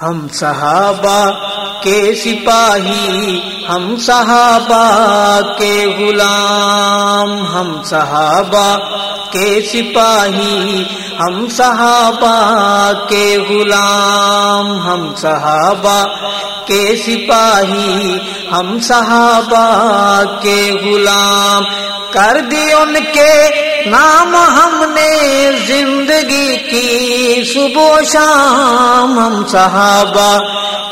ہم صحابہ کے سپاہی، ہم صحابہ کے غلام، ہم صحابہ کے سپاہی، ہم صحابہ کے غلام، ہم صحابہ کے سپاہی، ہم صحابہ کے غلام۔ کر دی ان کے نام ہم نے زندگی کی، صبح شام ہم صحابہ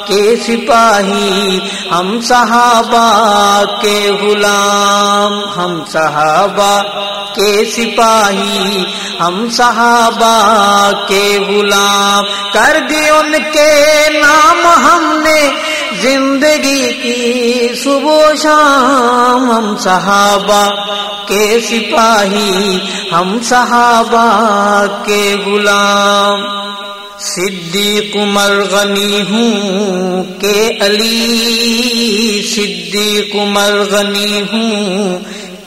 کے سپاہی، ہم صحابہ کے غلام، ہم صحابہ کے سپاہی، ہم صحابہ کے غلام۔ کر دی ان کے نام ہم نے زندگی کی صبح شام ہم صحابہ کے سپاہی، ہم صحابہ کے غلام۔ صدیق عمر غنی ہوں کہ علی، صدیق عمر غنی ہوں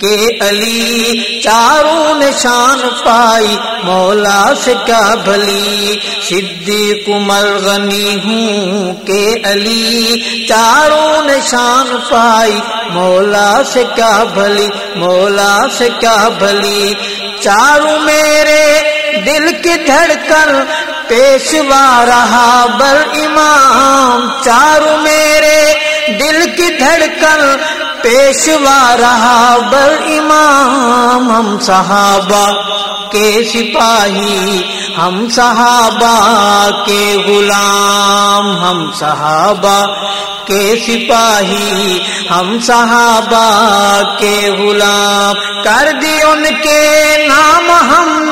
کہ علی، چاروں نشان پائی، مولا سے کیا بھلی۔ صدیق عمر غنی ہوں کہ علی، چاروں نشان پائی، مولا سے کیا بھلی، مولا سے کیا بھلی۔ چاروں میرے دل کی دھڑکن، پیشوا رہا بر امام۔ چاروں میرے دل کی دھڑکن پیشوا رہا بر امام، ہم صحابہ کے سپاہی، ہم صحابہ کے غلام، ہم صحابہ کے سپاہی، ہم صحابہ کے غلام۔ کر دی ان کے نام، ہم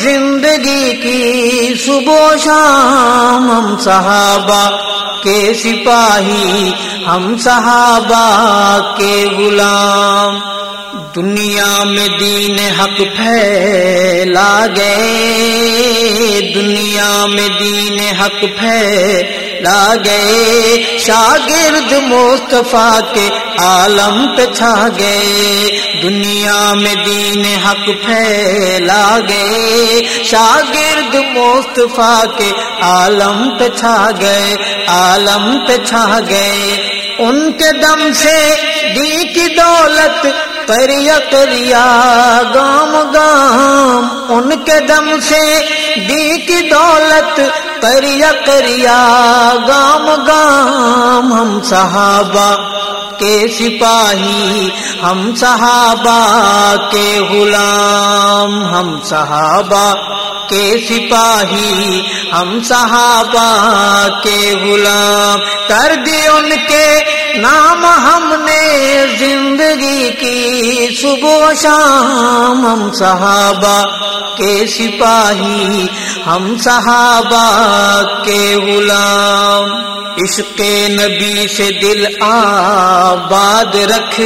زندگی کی صبح شام ہم صحابہ کے سپاہی، ہم صحابہ کے غلام۔ دنیا میں دین حق پھیلا گئے، دنیا میں دین حق پھیلا لا گئے شاگرد مصطفیٰ کے عالم پہ چھا گئے دنیا میں دین حق پھیلا گئے شاگرد مصطفیٰ کے عالم پہ چھا گئے عالم پہ چھا گئے ان کے دم سے دی کی دولت کریا کریا گام گام۔ ان کے دم سے دی کی دولت کریا کریا، گام گام ہم صحابہ کے سپاہی، ہم صحابہ کے غلام، ہم صحابہ کے سپاہی، ہم صحابہ کے غلام۔ کر دی ان کے نام ہم نے زندگی کی صبح شام، ہم صحابہ کے سپاہی، ہم صحابہ کے غلام۔ عشق نبی سے دل آباد رکھ۔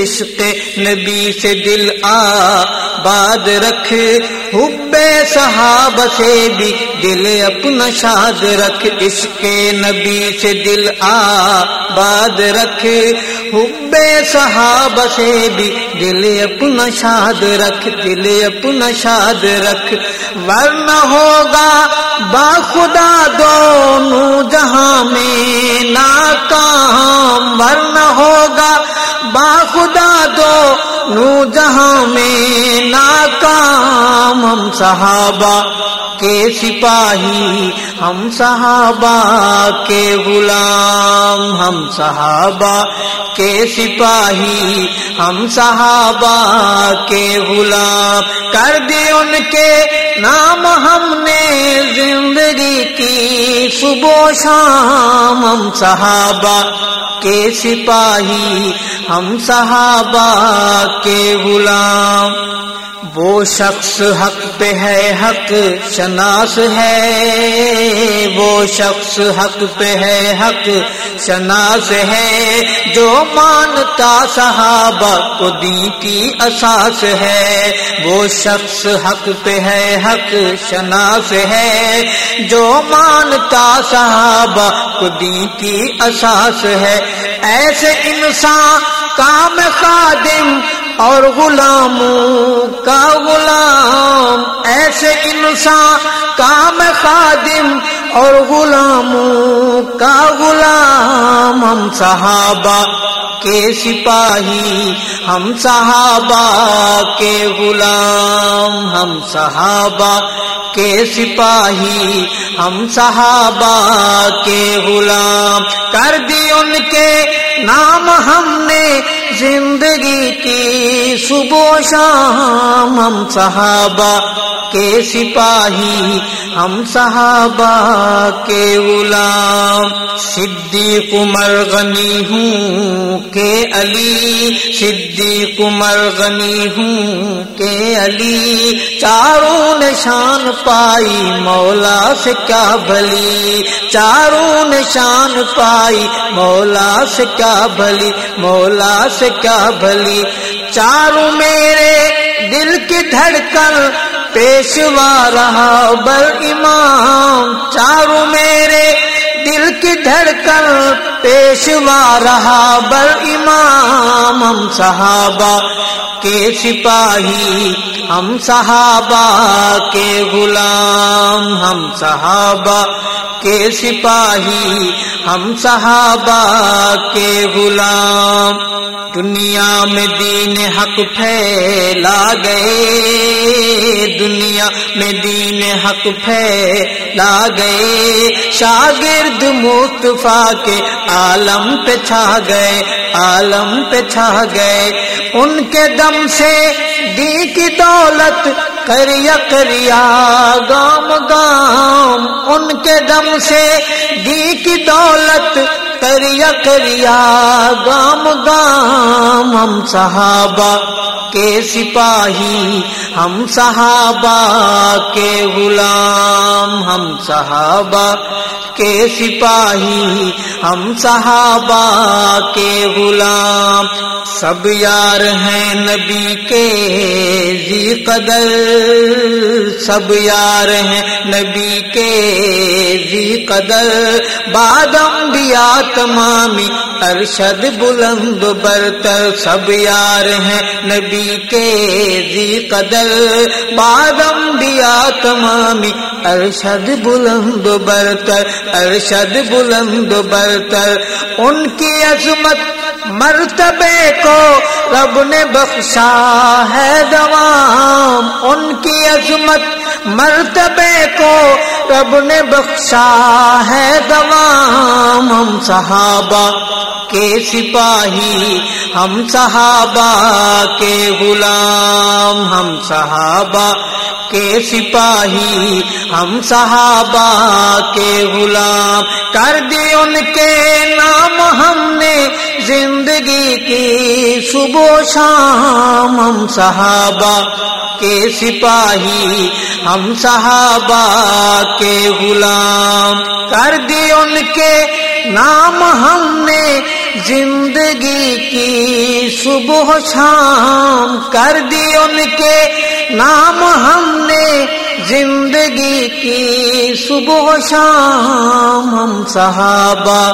عشق نبی سے دل آباد رکھ۔ حب صحاب سے بھی دل اپنا شاد رکھ۔ عشق نبی سے دل آباد رکھ، حب صحاب سے بھی دل اپنا شاد رکھ، دل اپنا شاد رکھ۔ ورنہ ہوگا با خدا دونوں جہاں میں ناکام۔ ورنہ ہوگا با نو جہاں میں ناکام ہم صحابہ کے سپاہی، ہم صحابہ کے غلام، ہم صحابہ کے سپاہی، ہم صحابہ کے غلام۔ کر دی ان کے نام ہم نے زندگی کی۔ صبح شام ہم صحابہ کے سپاہی، ہم صحابہ کے غلام۔ وہ شخص حق پہ ہے، حق شناس ہے۔ وہ شخص حق پہ ہے، حق شناس ہے۔ جو مانتا صحابہ کو دی کی اساس ہے۔ وہ شخص حق پہ ہے، حق شناس ہے۔ جو مانتا صحابہ کو دی کی اساس ہے۔ ایسے انسان کام خادم اور غلاموں کا غلام ایسے انسان کام خادم اور غلاموں کا غلام ہم صحابہ کے سپاہی، ہم صحابہ کے غلام، ہم صحابہ کے سپاہی، ہم صحابہ کے غلام۔ کر دی ان کے نام ہم نے زندگی کی، صبح شام ہم صحابہ کے سپاہی، ہم صحابہ کے غلام۔ صدیق عمر غنی ہوں کہ علی۔ صدیق عمر غنی ہوں کہ علی۔ چاروں نشان پائی مولا سے کیا بھلی۔ چاروں نشان پائی مولا سے کیا بھلی۔ مولا سے کیا بھلی۔ چاروں میرے دل کی دھڑکن پیشوا رہا بر امام، چاروں میرے دل کی دھڑکن، پیشوا رہا بر امام، ہم صحابہ کے سپاہی، ہم صحابہ کے غلام، ہم صحابہ کے سپاہی، ہم صحابہ کے غلام۔ دنیا میں دین حق پھیلا گئے، دنیا میں دین حق پھیلا گئے۔ شاگرد مصطفیٰ کے عالم پہ چھا گئے، عالم پہ چھا گئے۔ ان کے دم سے دی کی دولت کریا کریا گام گام۔ ان کے دم سے دی کی دولت کریا کریا گام گام ہم صحابہ۔ کے سپاہی، ہم صحابہ کے غلام، ہم صحابہ کے سپاہی، ہم صحابہ کے غلام۔ سب یار ہیں نبی کے زی قدر، سب یار ہیں نبی کے زی قدر۔ بادم دیا تمامی ارشد بلند برتر، سب یار ہیں نبی کے زی قدر بادم دیا تمامی، ارشد بلند برتر، ارشد بلند برتر۔ ان کی عظمت مرتبے کو رب نے بخشا ہے دوام۔ ان کی عظمت مرتبے کو رب نے بخشا ہے دوام ہم صحابہ کے سپاہی، ہم صحابہ کے غلام، ہم صحابہ کے سپاہی، ہم صحابہ کے غلام۔ کر دی ان کے نام ہم نے زندگی کی صبح شام، ہم صحابہ کے سپاہی، ہم صحابہ کے غلام۔ کر دی ان کے نام ہم نے زندگی کی صبح شام۔ کر دی ان کے نام ہم نے زندگی کی صبح شام ہم صحابہ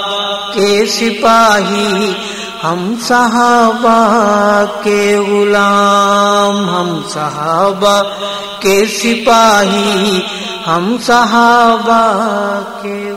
کے سپاہی، ہم صحابہ کے غلام، ہم صحابہ کے سپاہی، ہم صحابہ کے